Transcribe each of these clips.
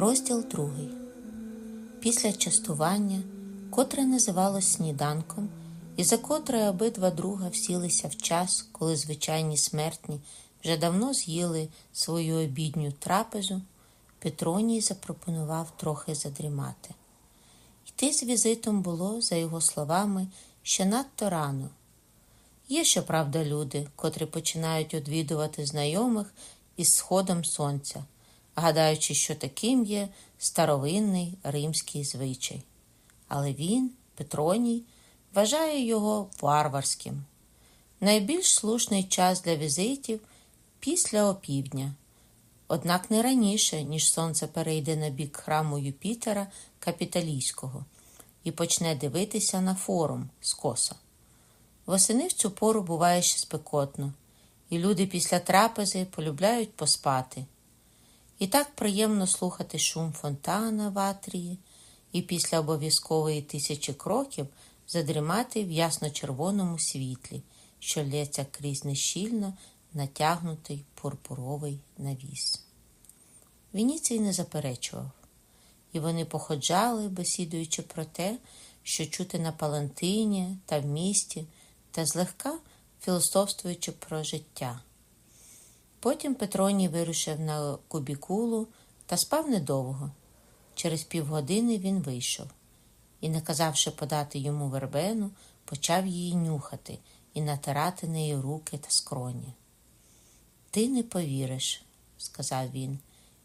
Розділ другий. Після частування, котре називалось сніданком, і за котре обидва друга всілися в час, коли звичайні смертні вже давно з'їли свою обідню трапезу, Петроній запропонував трохи задрімати. Йти з візитом було, за його словами, ще надто рано. Є, щоправда, люди, котрі починають одвідувати знайомих із сходом сонця гадаючи, що таким є старовинний римський звичай. Але він, Петроній, вважає його варварським. Найбільш слушний час для візитів після опівдня, однак не раніше, ніж сонце перейде на бік храму Юпітера Капіталійського і почне дивитися на форум скоса. Восени в цю пору буває ще спекотно, і люди після трапези полюбляють поспати. І так приємно слухати шум фонтана в Атрії і після обов'язкової тисячі кроків задрімати в ясно-червоному світлі, що лється крізь нещільно натягнутий пурпуровий навіс. Вініцій не заперечував, і вони походжали, бесідуючи про те, що чути на Палантині та в місті, та злегка філософствуючи про життя. Потім Петроній вирушив на кубікулу та спав недовго. Через півгодини він вийшов і, наказавши подати йому вербену, почав її нюхати і натирати нею руки та скроні. Ти не повіриш, сказав він,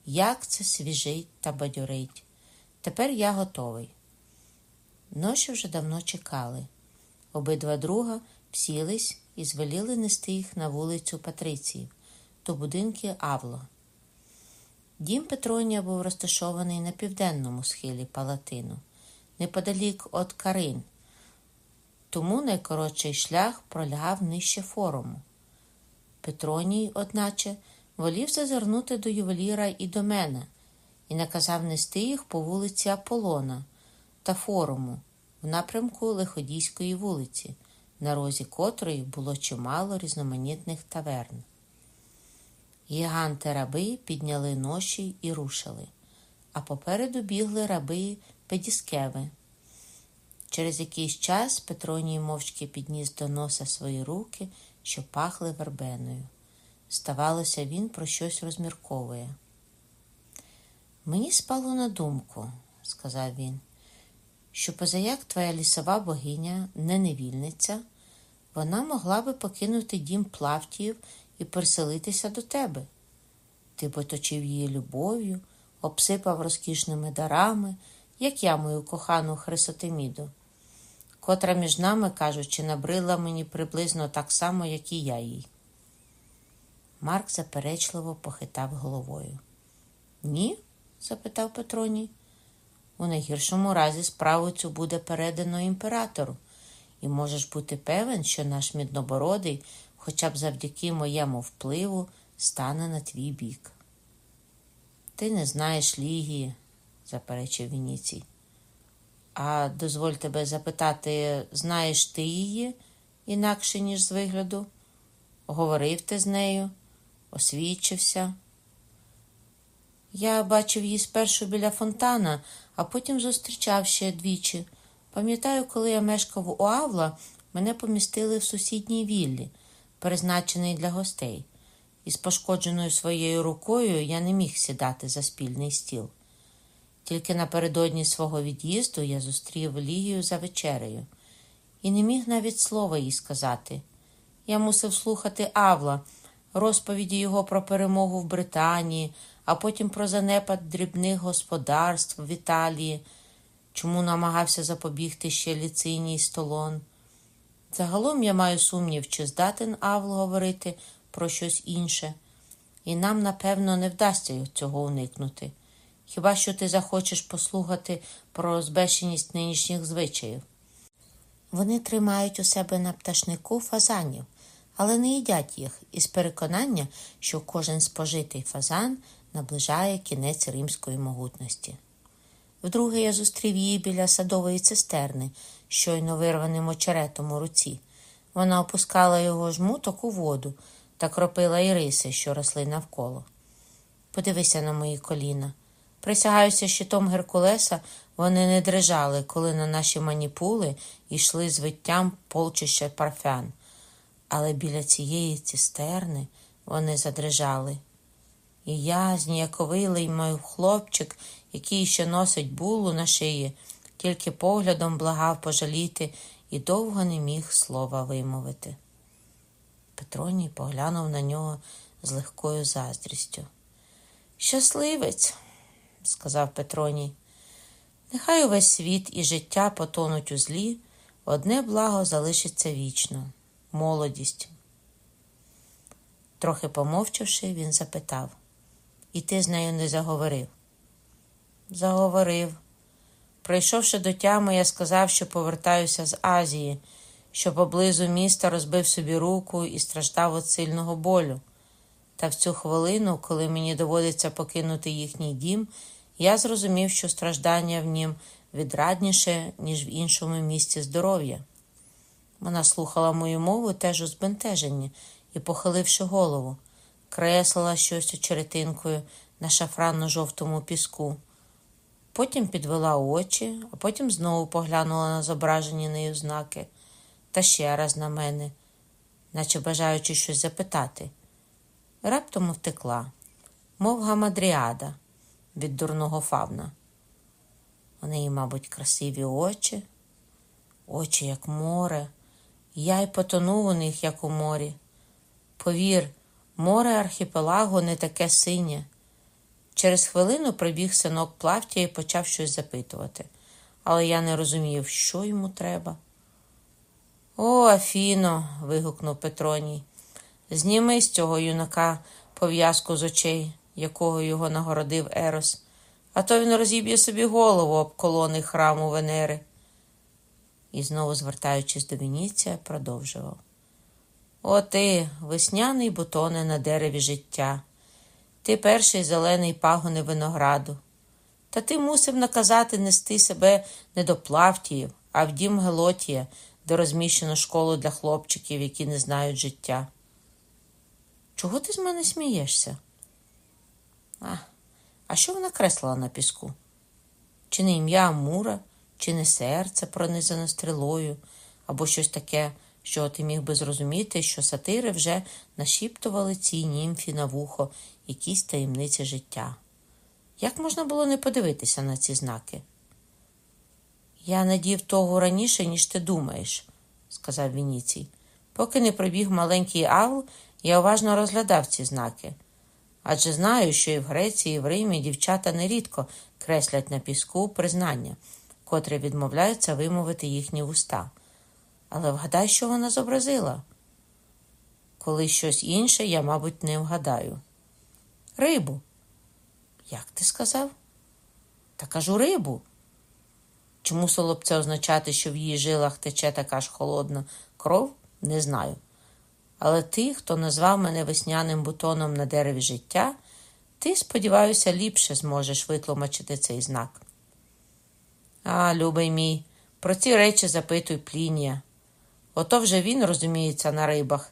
як це свіжить та бадьорить. Тепер я готовий. Ноші вже давно чекали. Обидва друга всілись і звеліли нести їх на вулицю Патриції до будинки Авло. Дім Петронія був розташований на південному схилі Палатину, неподалік від Карин, тому найкоротший шлях пролягав нижче форуму. Петроній, одначе, волів зазирнути до ювеліра і до мене і наказав нести їх по вулиці Аполлона та форуму в напрямку Лиходійської вулиці, на розі котрої було чимало різноманітних таверн. Гіганти раби підняли ноші і рушили, а попереду бігли раби Педіскеви. Через якийсь час Петроній мовчки підніс до носа свої руки, що пахли вербеною. Здавалося, він про щось розмірковує. Мені спало на думку, сказав він, що позаяк твоя лісова богиня не невільниця, вона могла би покинути дім Плавтіїв і переселитися до тебе. Ти поточив її любов'ю, обсипав розкішними дарами, як я мою кохану Хрисотеміду, котра між нами, кажучи, набрила мені приблизно так само, як і я їй. Марк заперечливо похитав головою. Ні? запитав Петроній. У найгіршому разі справу цю буде передано імператору, і можеш бути певен, що наш міднобородий хоча б завдяки моєму впливу стане на твій бік. Ти не знаєш Лігії, заперечив Вініцій. А дозволь тебе запитати, знаєш ти її інакше, ніж з вигляду? Говорив ти з нею, освідчився. Я бачив її спершу біля фонтана, а потім зустрічав ще двічі. Пам'ятаю, коли я мешкав у Авла, мене помістили в сусідній віллі призначений для гостей, і з пошкодженою своєю рукою я не міг сідати за спільний стіл. Тільки напередодні свого від'їзду я зустрів Лігію за вечерею і не міг навіть слова їй сказати. Я мусив слухати Авла, розповіді його про перемогу в Британії, а потім про занепад дрібних господарств в Італії, чому намагався запобігти ще ліциній столон. Загалом я маю сумнів, чи здатен Авл говорити про щось інше, і нам, напевно, не вдасться цього уникнути. Хіба що ти захочеш послухати про збещеність нинішніх звичаїв? Вони тримають у себе на пташнику фазанів, але не їдять їх із переконання, що кожен спожитий фазан наближає кінець римської могутності. Вдруге я зустрів її біля садової цистерни, щойно вирваним очеретом у руці. Вона опускала його жмуток у воду та кропила іриси, що росли навколо. Подивися на мої коліна. Присягаюся щитом Геркулеса, вони не дрижали, коли на наші маніпули йшли з виттям полчища парфян. Але біля цієї цистерни вони задрижали. І я, зніяковилий мой хлопчик, який ще носить булу на шиї, тільки поглядом благав пожаліти і довго не міг слова вимовити. Петроній поглянув на нього з легкою заздрістю. Щасливець, сказав Петроній, нехай увесь світ і життя потонуть у злі, одне благо залишиться вічно молодість. Трохи помовчавши, він запитав, і ти з нею не заговорив? Заговорив. Прийшовши до тями, я сказав, що повертаюся з Азії, що поблизу міста розбив собі руку і страждав від сильного болю. Та в цю хвилину, коли мені доводиться покинути їхній дім, я зрозумів, що страждання в нім відрадніше, ніж в іншому місці здоров'я. Вона слухала мою мову теж у збентеженні і, похиливши голову, креслила щось очеретинкою на шафранно-жовтому піску. Потім підвела очі, а потім знову поглянула на зображені нею знаки та ще раз на мене, наче бажаючи щось запитати. Раптом втекла, мов гамадріада від дурного фавна. У неї, мабуть, красиві очі, очі, як море, я й потонув у них, як у морі. Повір, море архіпелагу не таке синє. Через хвилину прибіг синок плавтя і почав щось запитувати, але я не розумів, що йому треба. О, Афіно. вигукнув Петроній. Зніми з цього юнака пов'язку з очей, якого його нагородив Ерос, а то він розіб'є собі голову об колони храму Венери. І знову, звертаючись до Веніція, продовжував. О ти, весняний бутоне на дереві життя, ти перший зелений пагони винограду. Та ти мусив наказати нести себе не до Плавтіїв, а в дім Гелотія, де розміщено школу для хлопчиків, які не знають життя. Чого ти з мене смієшся? А, а що вона креслила на піску? Чи не ім'я Амура, чи не серце пронизане стрілою, або щось таке, що ти міг би зрозуміти, що сатири вже нашіптували цій німфі на вухо якісь таємниці життя. Як можна було не подивитися на ці знаки? Я надів того раніше, ніж ти думаєш, сказав Вініцій. Поки не пробіг маленький Авл, я уважно розглядав ці знаки. Адже знаю, що і в Греції, і в Римі дівчата нерідко креслять на піску признання, котре відмовляються вимовити їхні вуста. Але вгадай, що вона зобразила. Коли щось інше, я, мабуть, не вгадаю. Рибу. Як ти сказав? Та кажу рибу. Б це означати, що в її жилах тече така ж холодна кров, не знаю. Але ти, хто назвав мене весняним бутоном на дереві життя, ти, сподіваюся, ліпше зможеш витлумачити цей знак. А, любий мій, про ці речі запитуй Плінія. Ото вже він розуміється на рибах.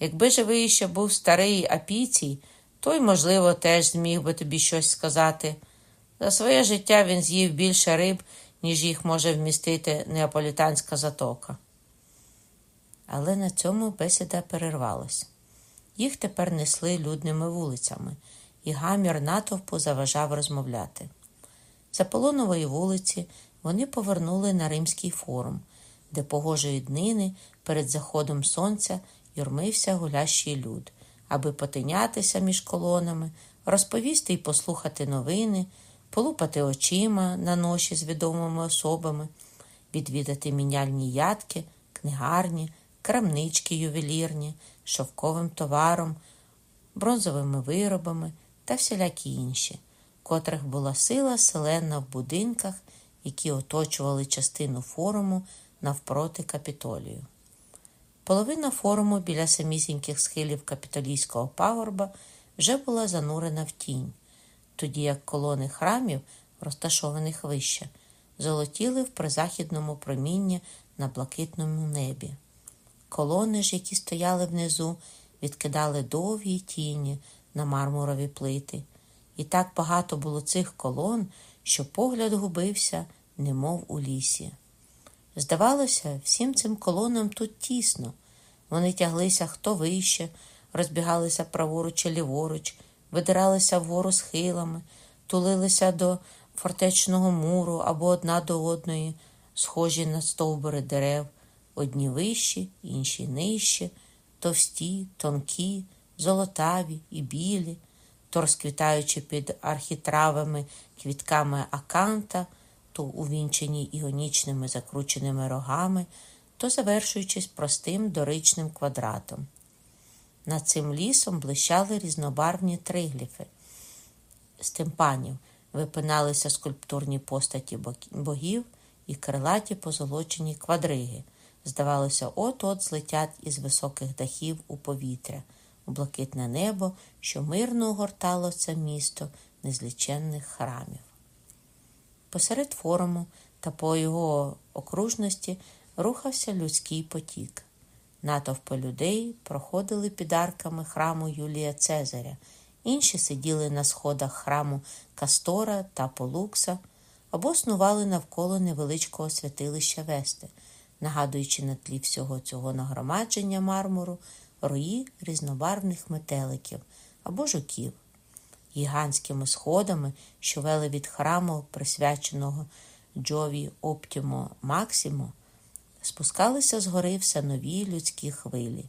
Якби живий ще був старий апіцій, той, можливо, теж зміг би тобі щось сказати. За своє життя він з'їв більше риб, ніж їх може вмістити неаполітанська затока. Але на цьому бесіда перервалась. Їх тепер несли людними вулицями, і гамір натовпу заважав розмовляти. За Полонової вулиці вони повернули на Римський форум, де погожої днини перед заходом сонця юрмився гулящий люд, аби потинятися між колонами, розповісти і послухати новини, полупати очима на ноші з відомими особами, відвідати міняльні ядки, книгарні, крамнички ювелірні, шовковим товаром, бронзовими виробами та всілякі інші, котрих була сила селена в будинках, які оточували частину форуму навпроти капітолію. Половина форуму біля самісіньких схилів капітолійського пагорба вже була занурена в тінь, тоді як колони храмів, розташованих вище, золотіли в призахідному промінні на блакитному небі. Колони ж, які стояли внизу, відкидали довгі тіні на мармурові плити, і так багато було цих колон, що погляд губився, немов у лісі. Здавалося, всім цим колонам тут тісно. Вони тяглися хто вище, розбігалися праворуч і ліворуч, видиралися вгору схилами, тулилися до фортечного муру або одна до одної, схожі на стовбури дерев, одні вищі, інші нижчі, товсті, тонкі, золотаві і білі, то розквітаючи під архітравими квітками аканта, то увінчені іонічними закрученими рогами, то завершуючись простим доричним квадратом. Над цим лісом блищали різнобарвні тригліфи з тимпанів, випиналися скульптурні постаті богів і крилаті позолочені квадриги. Здавалося, от-от злетять із високих дахів у повітря, у блакитне небо, що мирно огортало це місто незліченних храмів. Посеред форуму та по його окружності рухався людський потік. Натовпи людей проходили під арками храму Юлія Цезаря, інші сиділи на сходах храму Кастора та Полукса або снували навколо невеличкого святилища Вести, нагадуючи на тлі всього цього нагромадження мармуру рої різнобарвних метеликів або жуків. Гігантськими сходами, що вели від храму, присвяченого Джові Оптімо Максімо, спускалися згори все нові людські хвилі.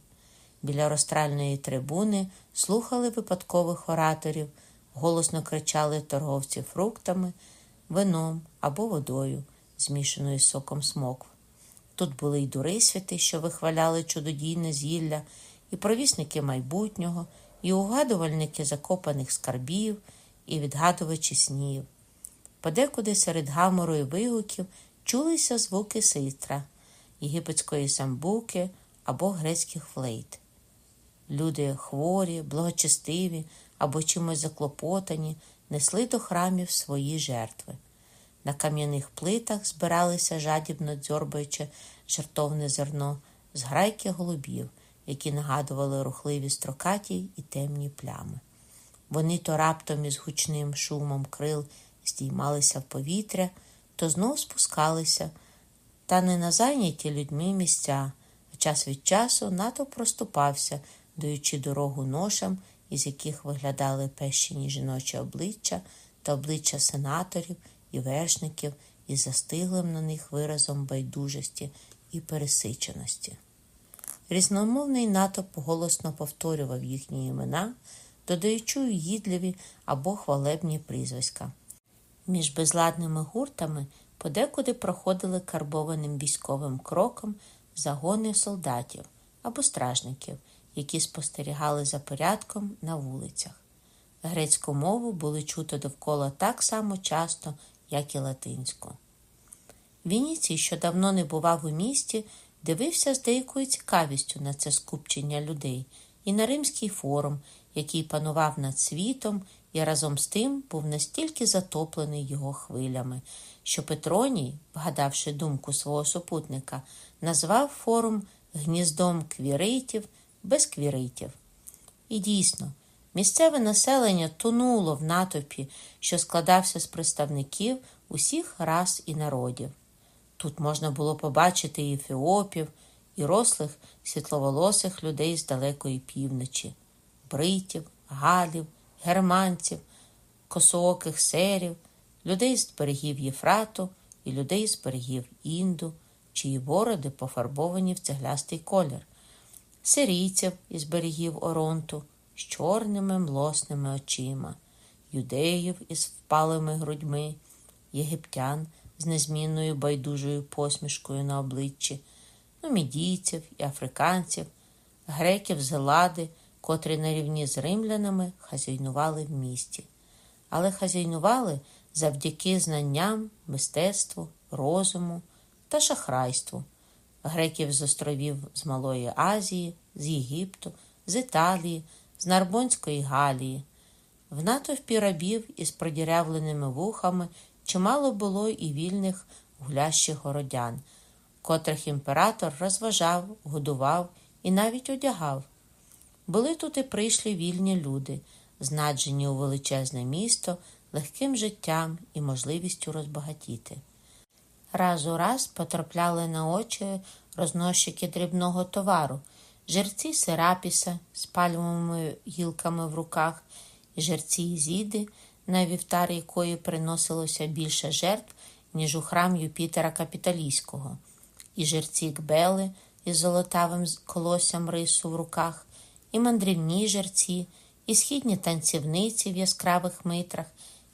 Біля розстральної трибуни слухали випадкових ораторів, голосно кричали торговці фруктами, вином або водою, змішаною з соком смокв. Тут були й дурисвяти, що вихваляли чудодійне зілля, і провісники майбутнього, і угадувальники закопаних скарбів, і відгадувачі снів. Подекуди серед гамору і вигуків чулися звуки ситра, єгипетської самбуки або грецьких флейт. Люди хворі, благочестиві або чимось заклопотані, несли до храмів свої жертви. На кам'яних плитах збиралися жадібно дзьорбаючи жертовне зерно з грайки голубів, які нагадували рухливі строкаті і темні плями. Вони то раптом із гучним шумом крил здіймалися в повітря, то знов спускалися, та не на зайняті людьми місця, а час від часу НАТО проступався, даючи дорогу ношам, із яких виглядали пещені жіночі обличчя та обличчя сенаторів і вершників із застиглим на них виразом байдужості і пересиченості. Різномовний натовп голосно повторював їхні імена, додаючи уїдливі або хвалебні прізвиська. Між безладними гуртами подекуди проходили карбованим військовим кроком загони солдатів або стражників, які спостерігали за порядком на вулицях. Грецьку мову були чути довкола так само часто, як і латинську. Вініцій, що давно не бував у місті, дивився з деякою цікавістю на це скупчення людей і на римський форум, який панував над світом і разом з тим був настільки затоплений його хвилями, що Петроній, вгадавши думку свого супутника, назвав форум гніздом квіритів без квіритів. І дійсно, місцеве населення тонуло в натовпі, що складався з представників усіх рас і народів. Тут можна було побачити і ефіопів, і рослих світловолосих людей з далекої півночі, бритів, галів, германців, косооких серів, людей з берегів Єфрату і людей з берегів Інду, чиї бороди пофарбовані в цеглястий колір, сирійців із берегів Оронту з чорними млосними очима, юдеїв із впалими грудьми, єгиптян з незмінною байдужою посмішкою на обличчі, нумідійців і африканців, греків з Гелади, котрі на рівні з римлянами хазяйнували в місті, але хазяйнували завдяки знанням, мистецтву, розуму та шахрайству, греків з островів з Малої Азії, з Єгипту, з Італії, з Нарбонської Галії. В натовпі рабів із продірявленими вухами чимало було і вільних гулящих городян, котрих імператор розважав, годував і навіть одягав. Були тут і прийшлі вільні люди, знаджені у величезне місто легким життям і можливістю розбагатіти. Раз у раз потрапляли на очі рознощики дрібного товару, жерці серапіса з пальмовими гілками в руках, і жерці Ізіди, на вівтар якої приносилося більше жертв, ніж у храм Юпітера Капіталійського, і жерці Кбели із золотавим колоссям рису в руках, і мандрівні жерці, і східні танцівниці в яскравих митрах,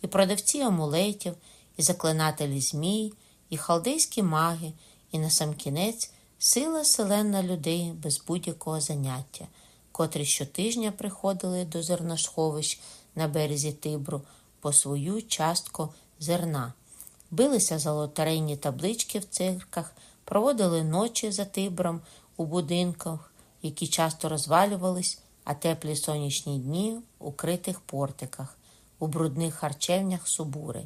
і продавці амулетів, і заклинателі змій, і халдейські маги, і насамкінець сила селена людей без будь-якого заняття, котрі щотижня приходили до зерносховищ на березі Тибру по свою частку зерна, билися за лотерейні таблички в цирках, проводили ночі за Тибром у будинках, які часто розвалювались, а теплі сонячні дні у критих портиках, у брудних харчевнях Субури.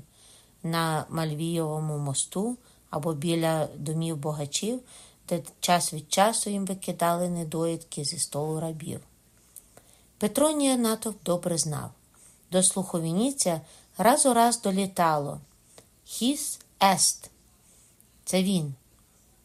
На Мальвійовому мосту або біля домів богачів, де час від часу їм викидали недоїдки зі столу рабів. Петронія натовп добре знав. До слуху Вініція раз у раз долітало Хіс ест. Це він.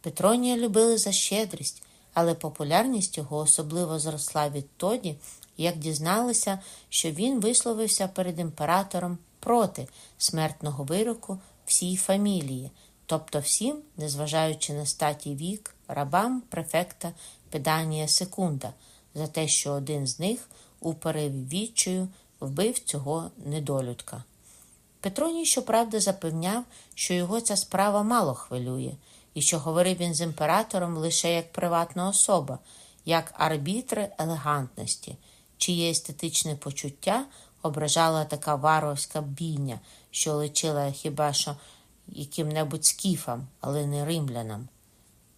Петронія любили за щедрість, але популярність його особливо зросла відтоді, як дізналися, що він висловився перед імператором проти смертного вироку всій фамілії, тобто всім, незважаючи на статі вік, рабам префекта Педанія Секунда, за те, що один з них у пориві відчаю вбив цього недолюдка. Петроній, щоправда, запевняв, що його ця справа мало хвилює, і що говорив він з імператором лише як приватна особа, як арбітри елегантності, чиє естетичне почуття ображала така варварська бійня, що личила хіба що яким-небудь скіфам, але не римлянам.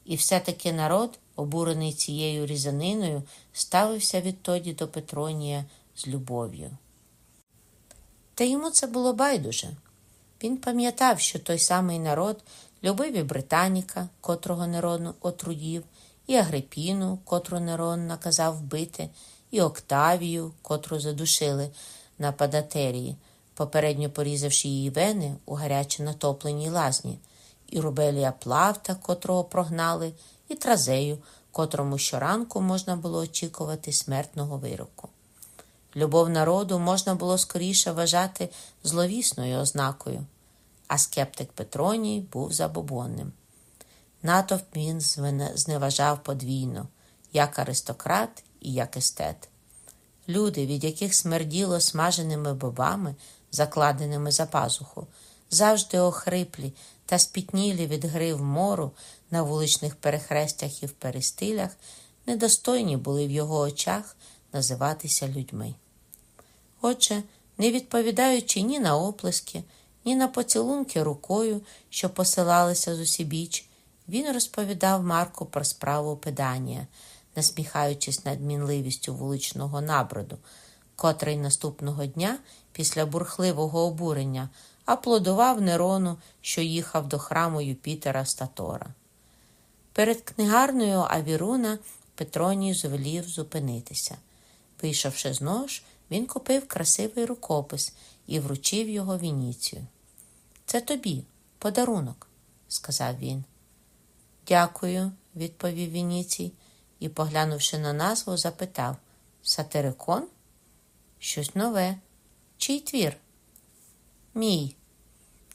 І все-таки народ, обурений цією різаниною, ставився відтоді до Петронія з любов'ю. Та йому це було байдуже. Він пам'ятав, що той самий народ любив і Британіка, котрого Нерон отруїв, і Агрипіну, котру Нерон наказав вбити, і Октавію, котру задушили на Падатерії, попередньо порізавши її вени у гаряче натопленій лазні, і Рубелія Плавта, котрого прогнали, і Тразею, котрому щоранку можна було очікувати смертного вироку. Любов народу можна було скоріше вважати зловісною ознакою, а скептик Петроній був забобонним. Натовп він зневажав подвійно, як аристократ і як естет. Люди, від яких смерділо смаженими бобами, закладеними за пазуху, завжди охриплі та спітнілі від грив мору на вуличних перехрестях і в перестилях, недостойні були в його очах називатися людьми. Отже, не відповідаючи ні на оплески, ні на поцілунки рукою, що посилалися з усібіч, він розповідав Марку про справу педанія, насміхаючись над мінливістю вуличного наброду, котрий наступного дня, після бурхливого обурення, аплодував Нерону, що їхав до храму Юпітера Статора. Перед книгарною Авіруна Петроній звелів зупинитися. Вийшовши з нож, він купив красивий рукопис і вручив його Вініцію. Це тобі, подарунок, сказав він. Дякую, відповів Вініцій і, поглянувши на назву, запитав Сатерикон? Щось нове. Чий твір? Мій.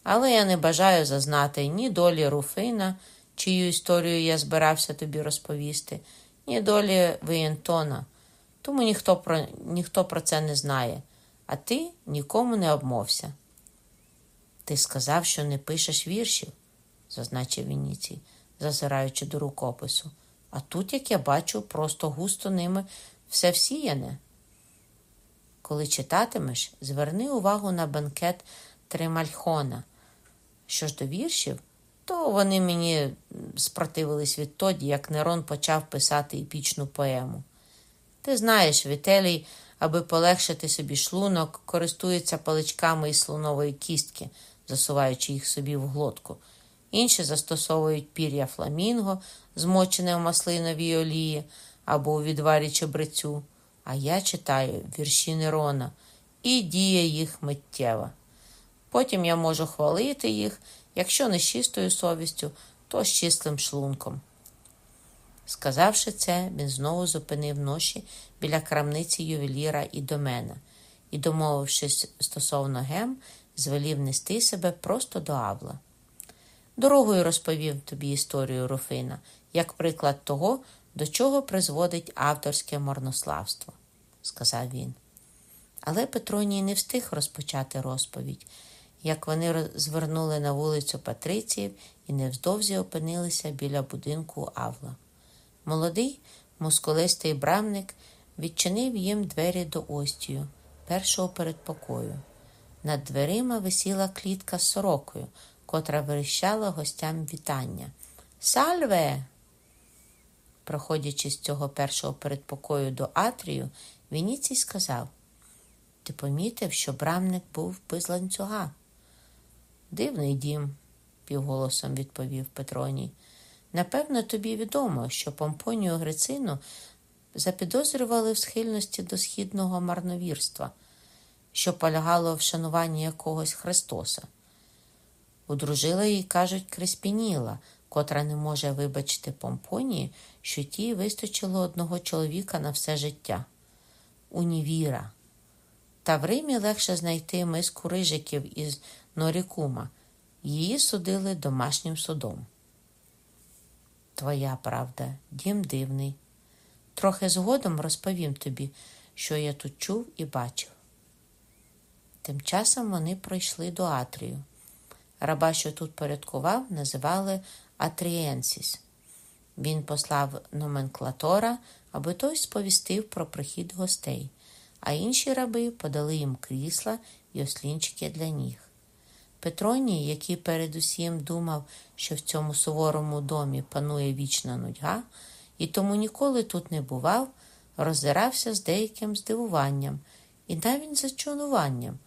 Але я не бажаю зазнати ні долі Руфина, чию історію я збирався тобі розповісти, ні долі Виєнтона. Тому ніхто про, ніхто про це не знає, а ти нікому не обмовся. Ти сказав, що не пишеш віршів, зазначив Вініцій, зазираючи до рукопису. А тут, як я бачу, просто густо ними все всіяне. Коли читатимеш, зверни увагу на бенкет Тримальхона. Що ж до віршів, то вони мені спротивились відтоді, як Нерон почав писати епічну поему. Ти знаєш, Вітелій, аби полегшити собі шлунок, користується паличками із слонової кістки, засуваючи їх собі в глотку. Інші застосовують пір'я фламінго, змочене в маслиновій олії або у відварі чебрецю. А я читаю вірші Нерона і дія їх миттєва. Потім я можу хвалити їх, якщо не з чистою совістю, то з чистим шлунком. Сказавши це, він знову зупинив ноші біля крамниці ювеліра і до мене, і, домовившись стосовно гем, звелів нести себе просто до Авла. Дорогою розповів тобі історію Руфина, як приклад того, до чого призводить авторське марнославство, сказав він. Але Петроній не встиг розпочати розповідь, як вони звернули на вулицю Патриціїв і невздовзі опинилися біля будинку Авла. Молодий, мускулистий брамник відчинив їм двері до остію, першого передпокою. Над дверима висіла клітка з сорокою, котра верещала гостям вітання. Сальве! Проходячи з цього першого передпокою до Атрію, Вініцій сказав Ти помітив, що брамник був без ланцюга? Дивний дім, півголосом відповів Петроній. Напевно, тобі відомо, що Помпонію Грицину запідозрювали в схильності до східного марновірства, що полягало в шануванні якогось Христоса. Удружила їй, кажуть, Креспініла, котра не може вибачити Помпонії, що тій вистачило одного чоловіка на все життя унівіра. Та в Римі легше знайти миску рижиків із Норікума. Її судили домашнім судом. Твоя правда, дім дивний. Трохи згодом розповім тобі, що я тут чув і бачив. Тим часом вони пройшли до Атрію. Раба, що тут порядкував, називали Атрієнсіс. Він послав номенклатора, аби той сповістив про прихід гостей, а інші раби подали їм крісла і ослінчики для ніг. Петроній, який передусім думав, що в цьому суворому домі панує вічна нудьга, і тому ніколи тут не бував, роззирався з деяким здивуванням і навіть зачунуванням.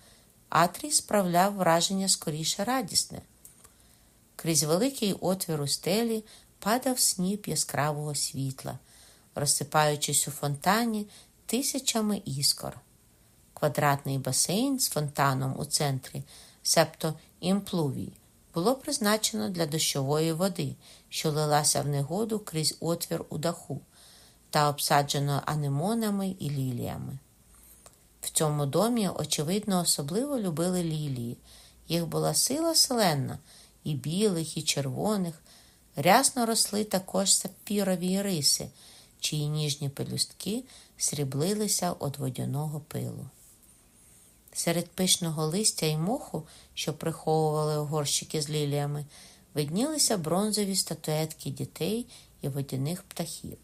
Атрій справляв враження скоріше радісне. Крізь великий отвір у стелі падав сніп яскравого світла, розсипаючись у фонтані тисячами іскор. Квадратний басейн з фонтаном у центрі, себто імплувій, було призначено для дощової води, що лилася в негоду крізь отвір у даху, та обсаджено анемонами і ліліями. В цьому домі, очевидно, особливо любили лілії. Їх була сила селенна, і білих, і червоних. Рясно росли також сапірові риси, чиї ніжні пелюстки сріблилися від водяного пилу. Серед пишного листя і моху, що приховували горщики з ліліями, виднілися бронзові статуетки дітей і водяних птахів.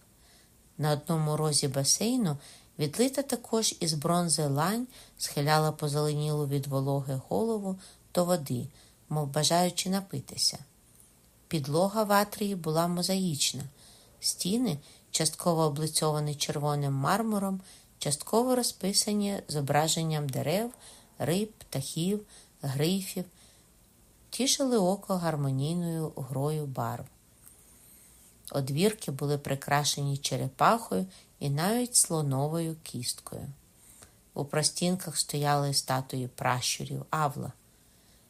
На одному розі басейну відлита також із бронзи лань схиляла позеленілу від вологи голову до води, мов бажаючи напитися. Підлога в атрії була мозаїчна, стіни, частково облицьовані червоним мармуром, частково розписані зображенням дерев, риб, птахів, грифів, тішили око гармонійною грою барв. Одвірки були прикрашені черепахою і навіть слоновою кісткою. У простінках стояли статуї пращурів Авла.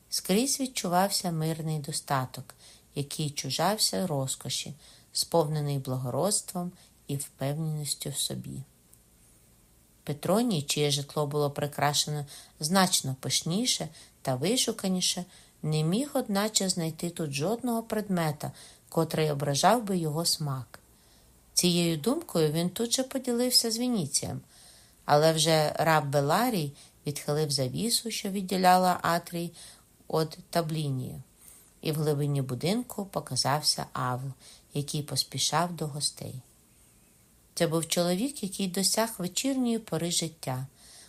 Скрізь відчувався мирний достаток, який чужався розкоші, сповнений благородством і впевненістю в собі. Петроній, чиє житло було прикрашено значно пишніше та вишуканіше, не міг, одначе, знайти тут жодного предмета, котрий ображав би його смак. Цією думкою він тут же поділився з Вініцієм, але вже раб Беларій відхилив завісу, що відділяла Атрій від таблінії, і в глибині будинку показався Авл, який поспішав до гостей. Це був чоловік, який досяг вечірньої пори життя,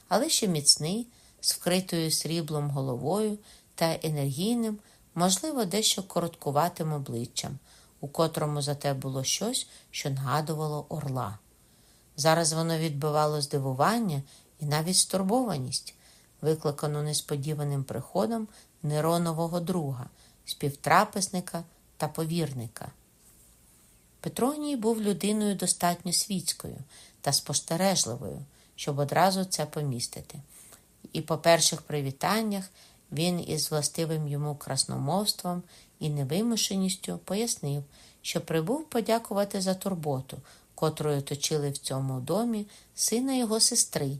але ще міцний, з вкритою сріблом головою та енергійним, можливо, дещо короткуватим обличчям, у котрому зате було щось, що нагадувало орла. Зараз воно відбивало здивування і навіть стурбованість, викликану несподіваним приходом Неронового друга, співтрапезника та повірника. Петроній був людиною достатньо світською та спостережливою, щоб одразу це помістити. і по перших привітаннях він із властивим йому красномовством і невимушеністю пояснив, що прибув подякувати за турботу, котрою точили в цьому домі сина його сестри,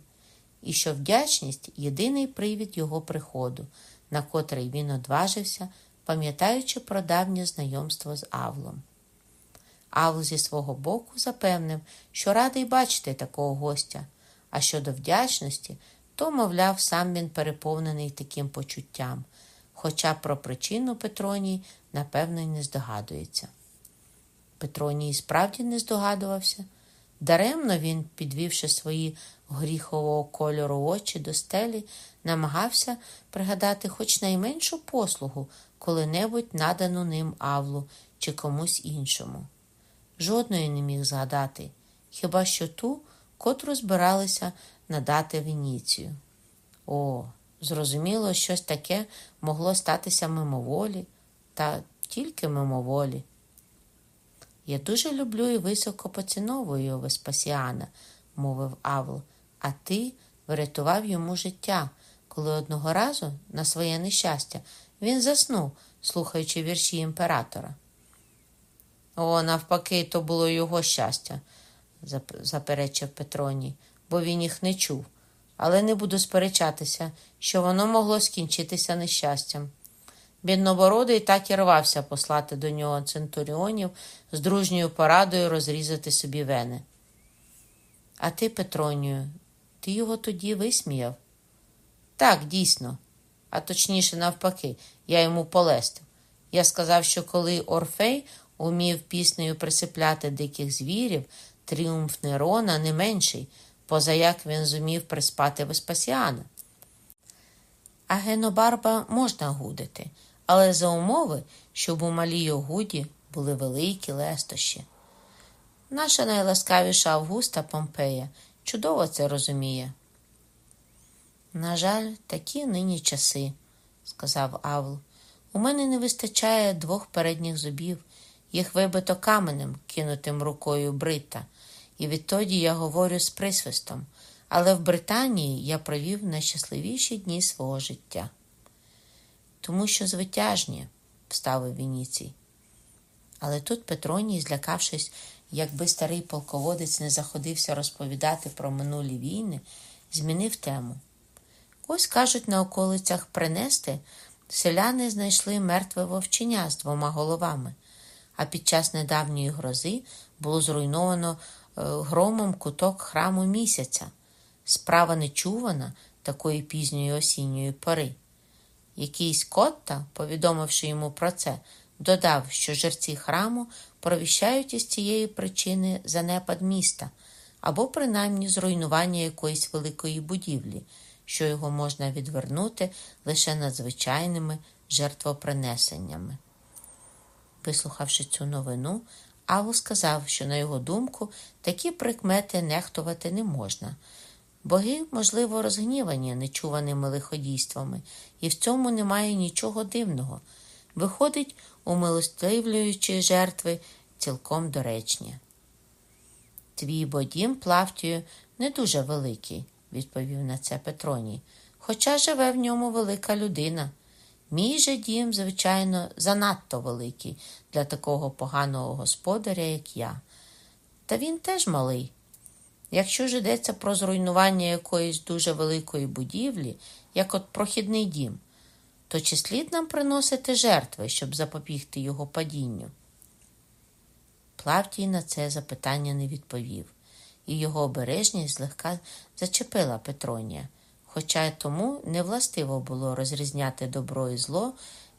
і що вдячність єдиний привід його приходу, на котрий він одважився, пам'ятаючи про давнє знайомство з Авлом. Авл зі свого боку запевнив, що радий бачити такого гостя, а щодо вдячності, то, мовляв, сам він переповнений таким почуттям, хоча про причину Петроній, напевно, й не здогадується. Петроній справді не здогадувався. Даремно він, підвівши свої горіхового кольору очі до стелі, намагався пригадати хоч найменшу послугу, коли-небудь надану ним Авлу чи комусь іншому. Жодної не міг згадати, хіба що ту, котру збиралися надати Веніцію. О, зрозуміло, щось таке могло статися мимоволі, та тільки мимоволі. Я дуже люблю і високо поціновую Веспасіана, мовив Авл, а ти врятував йому життя, коли одного разу, на своє нещастя, він заснув, слухаючи вірші імператора. О, навпаки, то було його щастя, заперечив Петроній, бо він їх не чув. Але не буду сперечатися, що воно могло скінчитися нещастям. Біднобородий так і рвався послати до нього центуріонів з дружньою порадою розрізати собі вени. А ти, Петронію, ти його тоді висміяв? Так, дійсно, а точніше, навпаки, я йому полестив. Я сказав, що коли Орфей умів піснею присипляти диких звірів, тріумф Нерона не менший, поза як він зумів приспати Веспасіана. А Генобарба можна гудити, але за умови, щоб у малій огуді були великі лестощі. Наша найласкавіша Августа Помпея чудово це розуміє. На жаль, такі нині часи, сказав Авл. У мене не вистачає двох передніх зубів, їх вибито каменем, кинутим рукою брита, і відтоді я говорю з присвистом, але в Британії я провів найщасливіші дні свого життя. Тому що звитяжні, вставив Вініцій. Але тут Петроній, злякавшись, якби старий полководець не заходився розповідати про минулі війни, змінив тему. Ось, кажуть, на околицях принести селяни знайшли мертве вовченя з двома головами, а під час недавньої грози було зруйновано громом куток храму місяця. Справа нечувана такої пізньої осінньої пори. Якийсь Котта, повідомивши йому про це, додав, що жерці храму провіщають із цієї причини занепад міста або принаймні зруйнування якоїсь великої будівлі, що його можна відвернути лише надзвичайними жертвопринесеннями. Вислухавши цю новину, Аву сказав, що, на його думку, такі прикмети нехтувати не можна. Боги, можливо, розгнівані нечуваними лиходійствами, і в цьому немає нічого дивного. Виходить, умилостивлюючи жертви, цілком доречні. Твій бодім Плавтію не дуже великий, відповів на це Петроній, хоча живе в ньому велика людина. Мій же дім, звичайно, занадто великий для такого поганого господаря, як я. Та він теж малий. Якщо ж йдеться про зруйнування якоїсь дуже великої будівлі, як от прохідний дім, то чи слід нам приносити жертви, щоб запобігти його падінню? Плавтій на це запитання не відповів, і його обережність злегка зачепила Петронія. Хоча й тому не властиво було розрізняти добро і зло,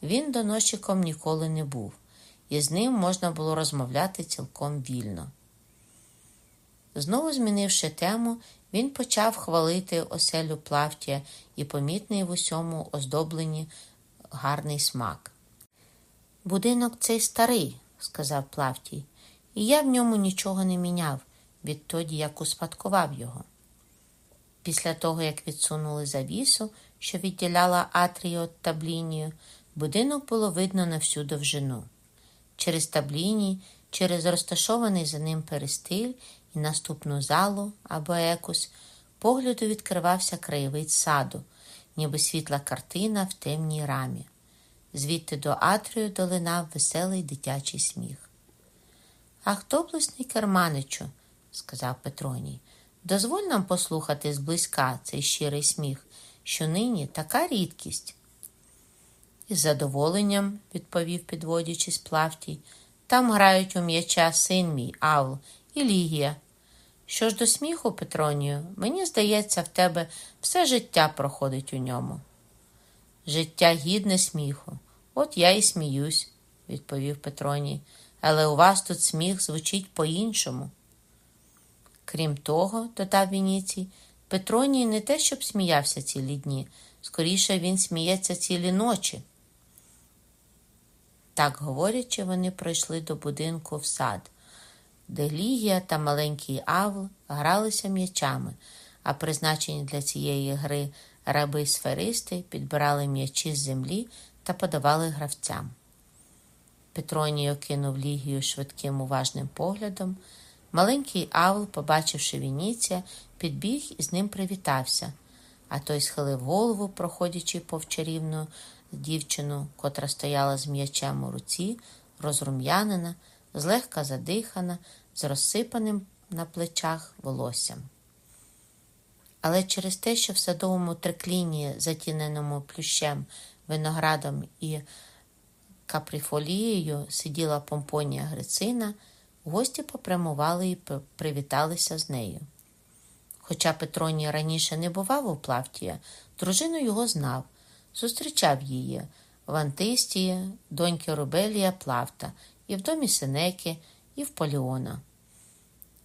він доносчиком ніколи не був, і з ним можна було розмовляти цілком вільно. Знову змінивши тему, він почав хвалити оселю Плавтія і помітний в усьому оздобленні гарний смак. Будинок цей старий, сказав Плавтій, і я в ньому нічого не міняв відтоді, як успадкував його. Після того, як відсунули завісу, що відділяла Атрію від таблінію, будинок було видно на всю довжину. Через табліній, через розташований за ним перестиль і наступну залу або екус, погляду відкривався краєвид саду, ніби світла картина в темній рамі. Звідти до Атрію долинав веселий дитячий сміх. Ах, доблесний керманичу, сказав Петроній, дозволь нам послухати зблизька цей щирий сміх, що нині така рідкість. Із задоволенням, відповів, підводячись Плавтій, там грають у м'яча син мій, Авл, і Лігія. Що ж до сміху, Петронію, мені здається, в тебе все життя проходить у ньому. Життя гідне сміху, от я і сміюсь, відповів Петроній, але у вас тут сміх звучить по-іншому. Крім того, додав Вініцій, Петроній не те, щоб сміявся цілі дні, скоріше він сміється цілі ночі. Так говорячи, вони пройшли до будинку в сад, де Лігія та маленький Авл гралися м'ячами, а призначені для цієї гри раби сферисти підбирали м'ячі з землі та подавали гравцям. Петроній окинув Лігію швидким уважним поглядом. Маленький Авл, побачивши Вініція, підбіг і з ним привітався, а той схилив голову, проходячи повчарівну дівчину, котра стояла з м'ячем у руці, розрум'янена, злегка задихана, з розсипаним на плечах волоссям. Але через те, що в садовому трикліні, затіненому плющем, виноградом і каприфолією сиділа помпонія Грицина, гості попрямували і привіталися з нею. Хоча Петроній раніше не бував у Плавтія, дружину його знав, зустрічав її в Антистії, доньки Рубелія Плавта, і в домі Сенеки, і в Поліона.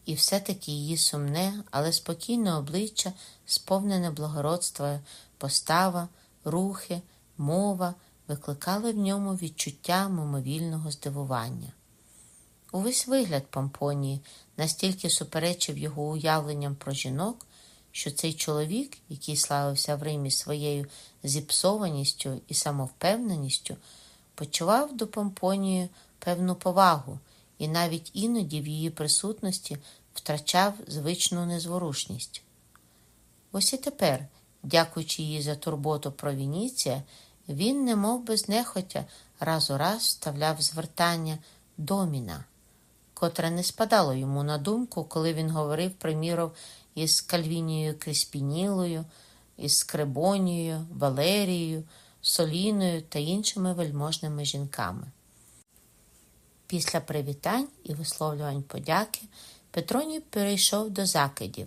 І все-таки її сумне, але спокійне обличчя, сповнене благородства, постава, рухи, мова викликали в ньому відчуття мимовільного здивування. Увесь вигляд Помпонії настільки суперечив його уявленням про жінок, що цей чоловік, який славився в Римі своєю зіпсованістю і самовпевненістю, почував до Помпонії певну повагу і навіть іноді в її присутності втрачав звичну незворушність. Ось і тепер, дякуючи їй за турботу про Вініція, він, немов би знехотя, раз у раз вставляв звертання доміна, котре не спадало йому на думку, коли він говорив, приміром, із Кальвінією Креспінілою, із Скребонією, Валерією, Соліною та іншими вельможними жінками. Після привітань і висловлювань подяки Петроній перейшов до закидів.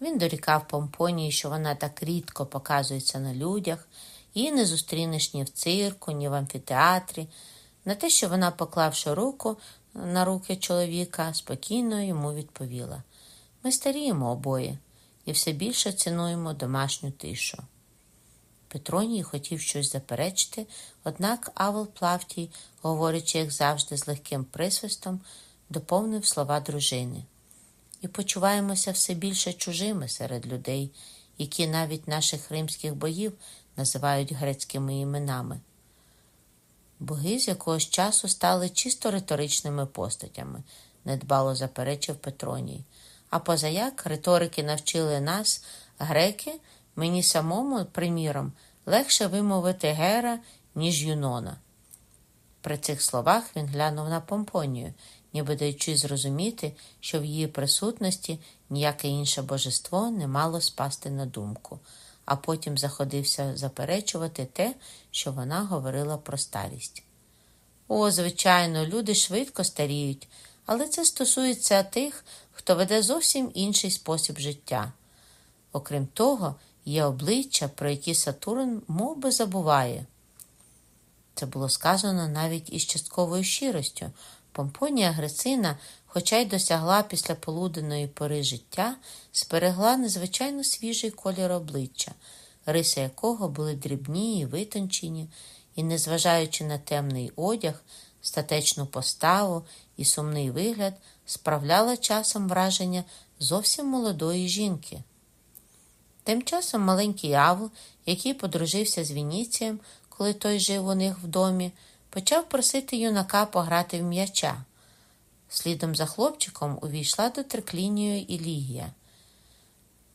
Він дорікав Помпонії, що вона так рідко показується на людях, її не зустрінеш ні в цирку, ні в амфітеатрі, на те, що вона, поклавши руку на руки чоловіка, спокійно йому відповіла Ми старіємо обоє і все більше цінуємо домашню тишу. Петроній хотів щось заперечити, однак Авел Плавтій, говорячи, як завжди, з легким присвистом, доповнив слова дружини. І почуваємося все більше чужими серед людей, які навіть наших римських боїв називають грецькими іменами. Боги з якогось часу стали чисто риторичними постатями, недбало заперечив Петроній. А позаяк риторики навчили нас, греки, мені самому, приміром, легше вимовити Гера, ніж Юнона. При цих словах він глянув на Помпонію, ніби даючи зрозуміти, що в її присутності ніяке інше божество не мало спасти на думку, а потім заходився заперечувати те, що вона говорила про старість. О, звичайно, люди швидко старіють, але це стосується тих, хто веде зовсім інший спосіб життя. Окрім того, є обличчя, про які Сатурн мов би, забуває. Це було сказано навіть із частковою щиростю. Помпонія Грицина, хоча й досягла після полуденної пори життя, зберегла незвичайно свіжий колір обличчя, риси якого були дрібні і витончені, і, незважаючи на темний одяг, статечну поставу і сумний вигляд, справляла часом враження зовсім молодої жінки. Тим часом маленький Авл, який подружився з Вініцієм, коли той жив у них в домі, почав просити юнака пограти в м'яча. Слідом за хлопчиком увійшла до триклінію і Лігія.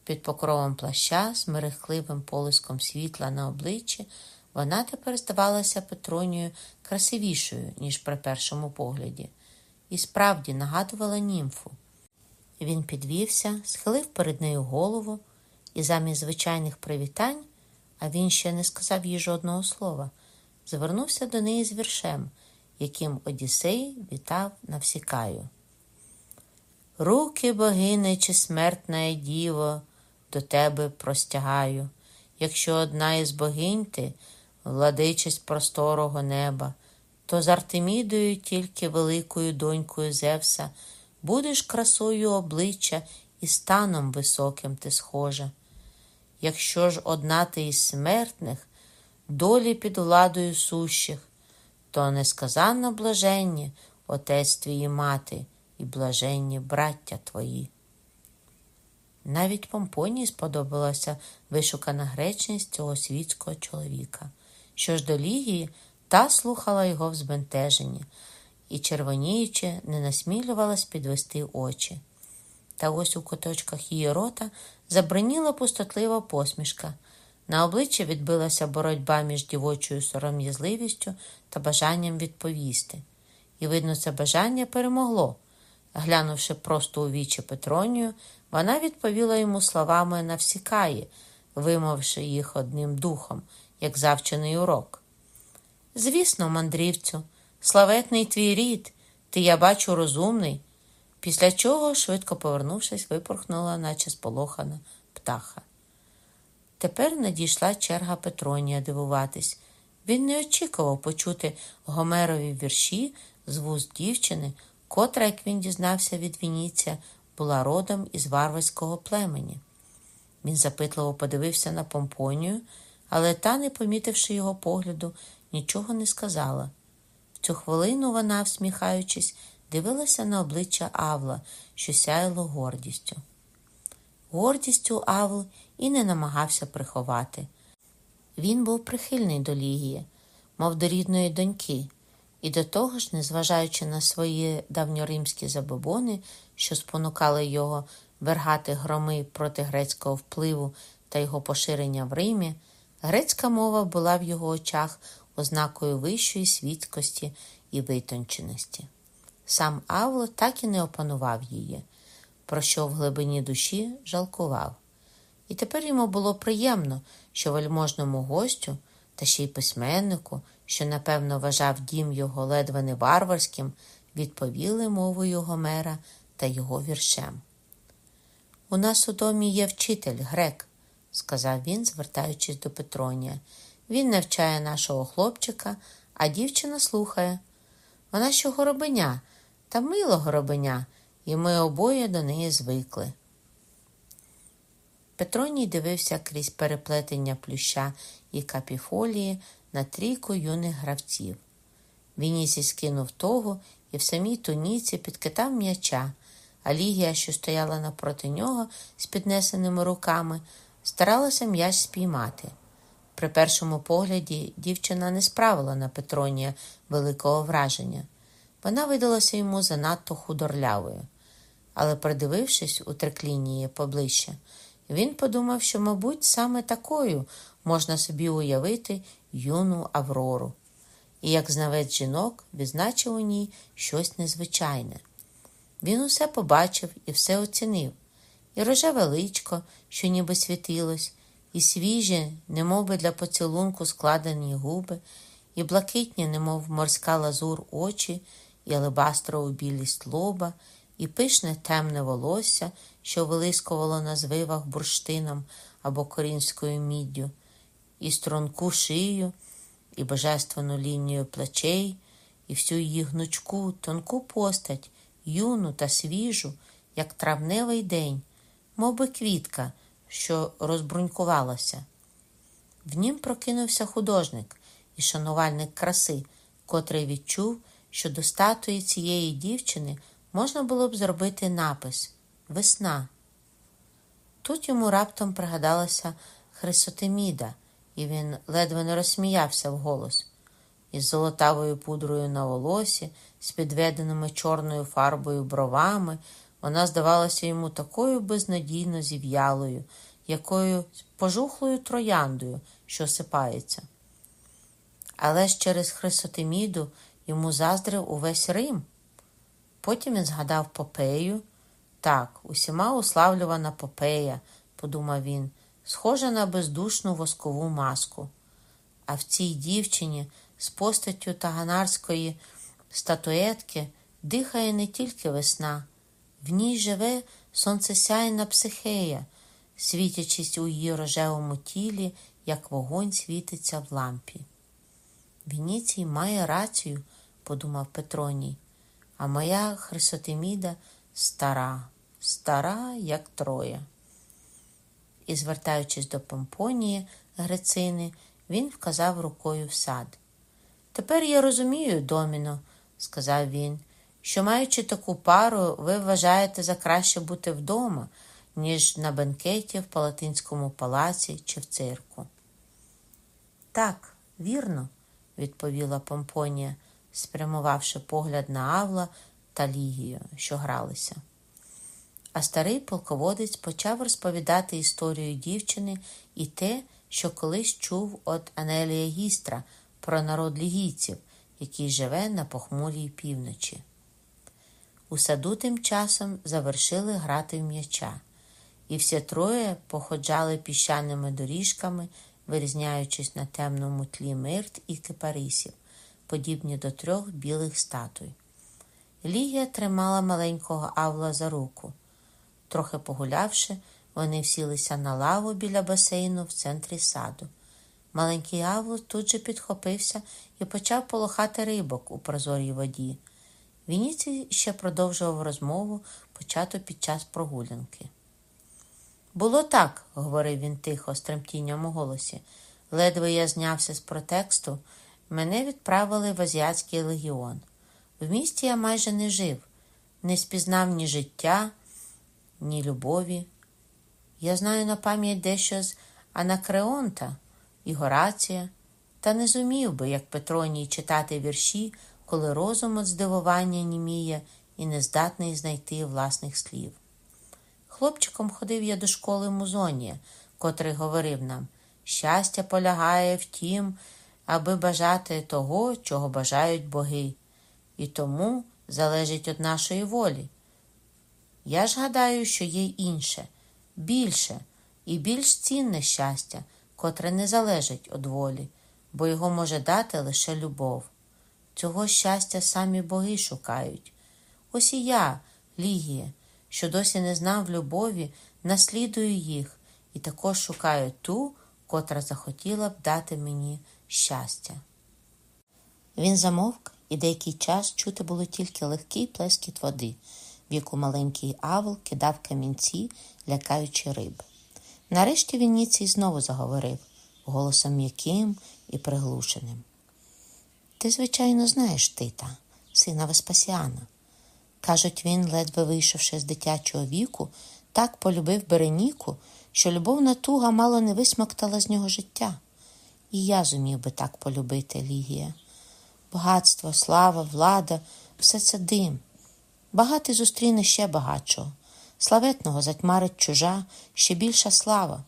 Під покровом плаща з мерехливим полиском світла на обличчі вона тепер здавалася Петронією красивішою, ніж при першому погляді, і справді нагадувала німфу. Він підвівся, схилив перед нею голову і замість звичайних привітань, а він ще не сказав їй жодного слова, звернувся до неї з віршем, яким Одіссей вітав Навсікаю. Руки богине чи смертне діво, до тебе простягаю, якщо одна із богинь ти, владичість просторого неба, то з Артемідою тільки великою донькою Зевса будеш красою обличчя і станом високим ти схожа. Якщо ж одна ти із смертних, долі під владою сущих, то несказанно блаженні отець твій мати і блаженні браття твої. Навіть Помпонії сподобалася вишукана гречність цього світського чоловіка. Що ж до Лігії, та слухала його в збентеженні і, червоніючи, не насмілювалась підвести очі. Та ось у куточках її рота забриніла пустотлива посмішка. На обличчі відбилася боротьба між дівочою сором'язливістю та бажанням відповісти. І, видно, це бажання перемогло. Глянувши просто у вічі Петронію, вона відповіла йому словами навсікає, вимовивши їх одним духом, як завчений урок. Звісно, мандрівцю, славетний твій рід, ти, я бачу, розумний. Після чого, швидко повернувшись, випорхнула, наче сполохана птаха. Тепер надійшла черга Петронія дивуватись. Він не очікував почути Гомерові вірші з вуст дівчини, котра, як він дізнався від Вініця, була родом із варварського племені. Він запитливо подивився на помпонію, але та, не помітивши його погляду, нічого не сказала. В цю хвилину вона, всміхаючись, дивилася на обличчя Авла, що сяяло гордістю. Гордістю Авл і не намагався приховати. Він був прихильний до Лігії, мов до рідної доньки, і до того ж, незважаючи на свої давньоримські забобони, що спонукали його вергати громи проти грецького впливу та його поширення в Римі, грецька мова була в його очах ознакою вищої світкості і витонченості. Сам Авло так і не опанував її, про що в глибині душі жалкував. І тепер йому було приємно, що вельможному гостю та ще й письменнику, що, напевно, вважав дім його ледве не варварським, відповіли мовою Гомера та його віршем. У нас у домі є вчитель, грек, сказав він, звертаючись до Петронія. Він навчає нашого хлопчика, а дівчина слухає. Вона ще горобеня, та мило горобеня, і ми обоє до неї звикли. Петроній дивився крізь переплетення плюща і капіфолії на трійку юних гравців. Вінісі скинув того і в самій туніці підкитав м'яча, а Лігія, що стояла напроти нього з піднесеними руками, старалася м'яч спіймати. При першому погляді дівчина не справила на Петронія великого враження. Вона видалася йому занадто худорлявою. Але, придивившись у триклінії поближче, він подумав, що, мабуть, саме такою можна собі уявити юну Аврору, і, як знавець жінок, відзначив у ній щось незвичайне. Він усе побачив і все оцінив, і рожеве личко, що ніби світилось, і свіжі, немов би для поцілунку складені губи, і блакитні, немов морська лазур очі, і алебастрову білість лоба, і пишне темне волосся, що вилискувало на звивах бурштином або корінською міддю, і струнку шию, і божественну лінію плечей, і всю її гнучку, тонку постать, юну та свіжу, як травневий день, мов би квітка, що розбрунькувалася. В нім прокинувся художник і шанувальник краси, котрий відчув, що до статуї цієї дівчини можна було б зробити напис Весна. Тут йому раптом пригадалася Хрисотеміда, і він ледве не розсміявся вголос. Із золотавою пудрою на волосі, з підведеними чорною фарбою бровами, Вона здавалася йому такою безнадійно зів'ялою, якою пожухлою трояндою, що сипається. Але ж через Хрисотиміду йому заздрив увесь Рим. Потім він згадав Попею. Так, усіма уславлювана Попея, подумав він, схожа на бездушну воскову маску. А в цій дівчині з постаттю таганарської статуетки дихає не тільки весна, в ній живе сонцесяйна психея, світячись у її рожевому тілі, як вогонь світиться в лампі. Вініцій має рацію, подумав Петроній, а моя Хрисотиміда стара, стара, як троє. І, звертаючись до Помпонії Грецини, він вказав рукою в сад. Тепер я розумію, Доміно, сказав він, що, маючи таку пару, ви вважаєте за краще бути вдома, ніж на бенкеті в Палатинському палаці чи в цирку. Так, вірно, відповіла Помпонія, спрямувавши погляд на Авла та Лігію, що гралися. А старий полководець почав розповідати історію дівчини і те, що колись чув від Анелія Гістра про народ лігійців, який живе на похмурій півночі. У саду тим часом завершили грати в м'яча, і всі троє походжали піщаними доріжками, вирізняючись на темному тлі мирт і кипарисів, подібні до трьох білих статуй. Лігія тримала маленького Авла за руку. Трохи погулявши, вони всілися на лаву біля басейну в центрі саду. Маленький Авл тут же підхопився і почав полохати рибок у прозорій воді. Вініцій ще продовжував розмову, почату під час прогулянки. Було так, говорив він тихо, з тремтінням у голосі. Ледве я знявся з протексту, мене відправили в Азіатський легіон. В місті я майже не жив, не спізнав ні життя, ні любові. Я знаю на пам'ять дещо з Анакреонта і Горація, та не зумів би, як Петроній, читати вірші, коли розум від здивування німіє і не здатний знайти власних слів. Хлопчиком ходив я до школи Музонія, котрий говорив нам щастя полягає в тім, аби бажати того, чого бажають боги, і тому залежить від нашої волі. Я ж гадаю, що є інше, більше і більш цінне щастя, котре не залежить від волі, бо його може дати лише любов. Цього щастя самі боги шукають. Ось і я, Лігія, що досі не знав любові, наслідую їх і також шукаю ту, котра захотіла б дати мені щастя. Він замовк, і деякий час чути було тільки легкий плескіт води, в яку маленький авл кидав камінці, лякаючи риб. Нарешті Вініцій знову заговорив голосом м'яким і приглушеним. Ти, звичайно, знаєш Тита, сина Веспасіана. Кажуть, він, ледве вийшовши з дитячого віку, так полюбив Береніку, що любовна туга мало не висмоктала з нього життя. І я зумів би так полюбити Лігія. Багатство, слава, влада все це дим. Багатий зустріне ще багатшого. Славетного затьмарить чужа, ще більша слава.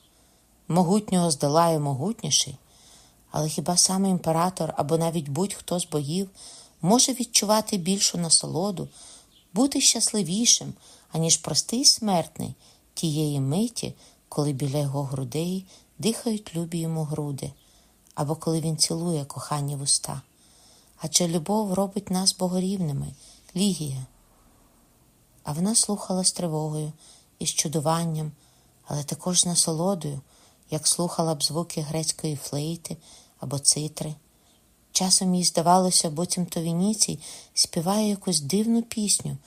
Могутнього здолає могутніший. Але хіба саме імператор або навіть будь-хто з богів може відчувати більшу насолоду, бути щасливішим, аніж простий смертний тієї миті, коли біля його грудей дихають любі йому груди, або коли він цілує кохані вуста? Адже любов робить нас богорівними, Лігія. А вона слухала з тривогою і з чудуванням, але також з насолодою, як слухала б звуки грецької флейти або цитри. Часом їй здавалося, буцімто Вініцій співає якусь дивну пісню,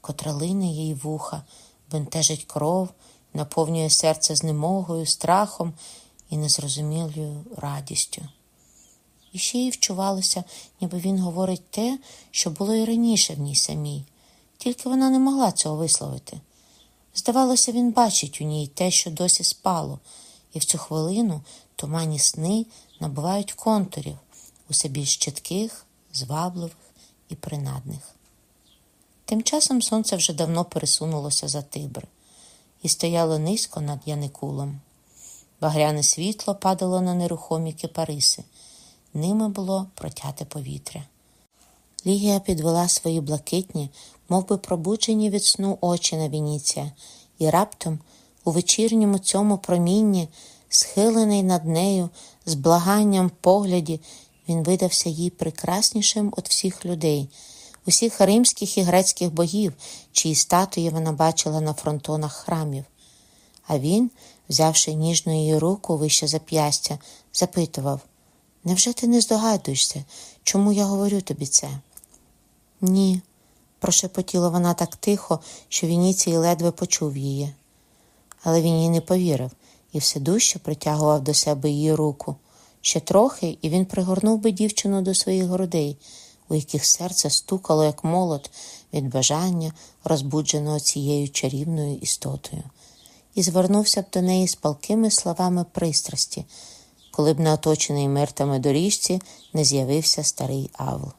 котра лине їй вуха, бентежить кров, наповнює серце знемогою, страхом і незрозумілою радістю. І ще їй вчувалося, ніби він говорить те, що було і раніше в ній самій, тільки вона не могла цього висловити. Здавалося, він бачить у ній те, що досі спало, і в цю хвилину туманні сни набувають контурів, усе більш чітких, звабливих і принадних. Тим часом сонце вже давно пересунулося за Тибр і стояло низько над Яникулом. Багряне світло падало на нерухомі кипариси, ними було протяте повітря. Лігія підвела свої блакитні, мов би пробуджені від сну очі на Вініція, і раптом, у вечірньому цьому промінні, схилений над нею, з благанням погляді, він видався їй прекраснішим від всіх людей, усіх римських і грецьких богів, чиї статуї вона бачила на фронтонах храмів. А він, взявши ніжну її руку вище зап'ястя, запитував Невже ти не здогадуєшся, чому я говорю тобі це? Ні, прошепотіла вона так тихо, що Вініцій ледве почув її. Але він їй не повірив і все дужче притягував до себе її руку. Ще трохи, і він пригорнув би дівчину до своїх грудей, у яких серце стукало, як молот, від бажання, розбудженого цією чарівною істотою, і звернувся б до неї з палкими словами пристрасті, коли б на оточений мертвими доріжці не з'явився старий Авл.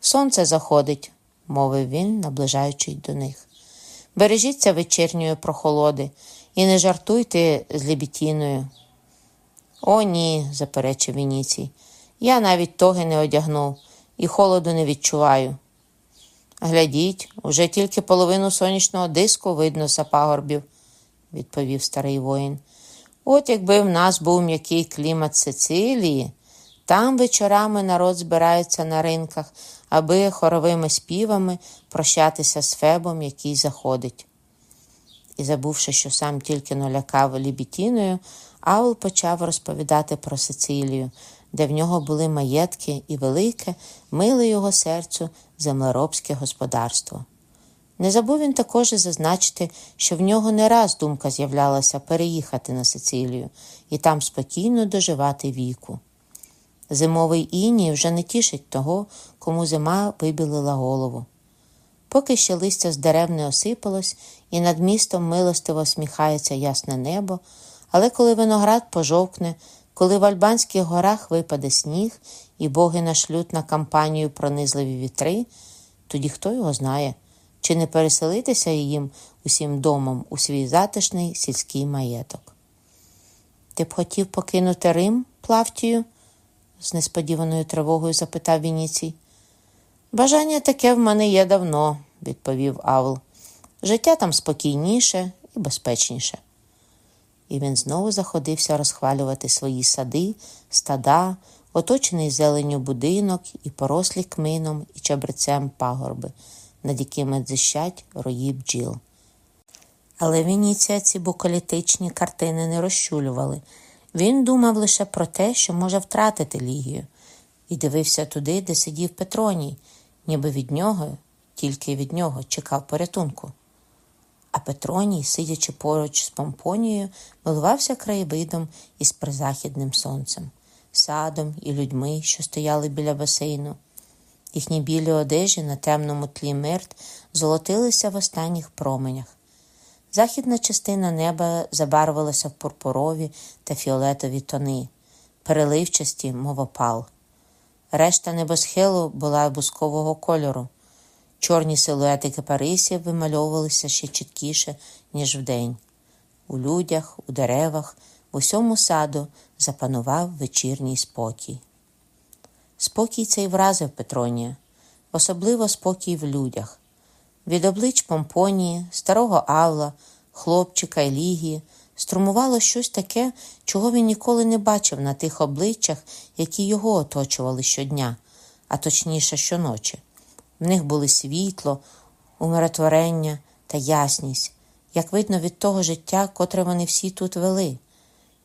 Сонце заходить, мовив він, наближаючись до них. Бережіться вечірньої прохолоди і не жартуйте з лібітіною. О, ні, заперечив Вініцій. Я навіть тоги не одягнув і холоду не відчуваю. Глядіть, уже тільки половину сонячного диску видно за пагорбів, відповів старий воїн. От якби в нас був м'який клімат Сицилії, там вечорами народ збирається на ринках, аби хоровими співами прощатися з Фебом, який заходить. І, забувши, що сам тільки налякав лібітіною, Аул почав розповідати про Сицилію, де в нього були маєтки і велике, миле його серцю землеробське господарство. Не забув він також зазначити, що в нього не раз думка з'являлася переїхати на Сицилію і там спокійно доживати віку. Зимовий іній вже не тішить того, кому зима вибілила голову. Поки ще листя з дерев не осипалось, і над містом милостиво сміхається ясне небо, але коли виноград пожовкне, коли в Альбанських горах випаде сніг і боги нашлють на кампанію пронизливі вітри, тоді хто його знає, чи не переселитися їм усім домом у свій затишний сільський маєток. Ти б хотів покинути Рим, Плавтію? з несподіваною тривогою запитав Вініцій. Бажання таке в мене є давно, відповів Авл. Життя там спокійніше і безпечніше. І він знову заходився розхвалювати свої сади, стада, оточений зеленю будинок і порослі кмином і чабрецем пагорби, над якими дзищать рої бджіл. Але Вініція ці букалітичні картини не розчулювали. Він думав лише про те, що може втратити Лігію, і дивився туди, де сидів Петроній, ніби від нього, тільки від нього чекав порятунку. А Петроній, сидячи поруч з Помпонією, милувався краєвидом із призахідним сонцем, садом і людьми, що стояли біля басейну. Їхні білі одежі на темному тлі мирт золотилися в останніх променях. Західна частина неба забарвилася в пурпурові та фіолетові тони, переливчасті, мов опал. Решта небосхилу була бускового кольору. Чорні силуети кипарисів вимальовувалися ще чіткіше, ніж вдень. У людях, у деревах, в усьому саду запанував вечірній спокій. Спокій цей вразив Петронія, особливо спокій в людях. Від облич Помпонії, старого Авла, хлопчика і Лігії струмувало щось таке, чого він ніколи не бачив на тих обличчях, які його оточували щодня, а точніше щоночі. В них були світло, умиротворення та ясність, як видно від того життя, котре вони всі тут вели.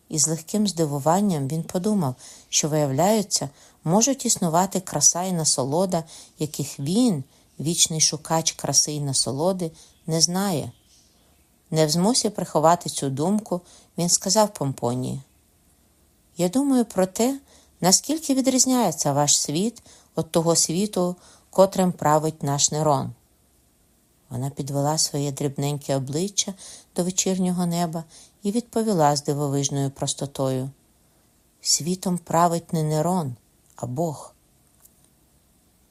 І з легким здивуванням він подумав, що, виявляються, можуть існувати краса і насолода, яких він вічний шукач краси й насолоди, не знає. Не в змусі приховати цю думку, він сказав Помпонії. Я думаю про те, наскільки відрізняється ваш світ від того світу, котрим править наш Нерон. Вона підвела своє дрібненьке обличчя до вечірнього неба і відповіла з дивовижною простотою. Світом править не Нерон, а Бог.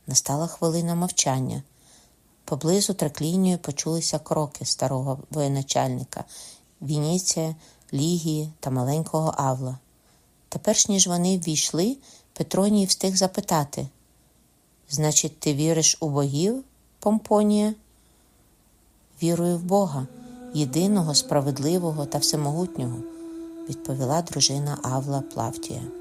Настала хвилина мовчання. Поблизу траклінією почулися кроки старого воєначальника Вініція, Лігії та маленького Авла. Тепер ж ніж вони ввійшли, Петроній встиг запитати Значить, ти віриш у богів, Помпонія? Вірую в Бога, єдиного, справедливого та всемогутнього, відповіла дружина Авла Плавтія.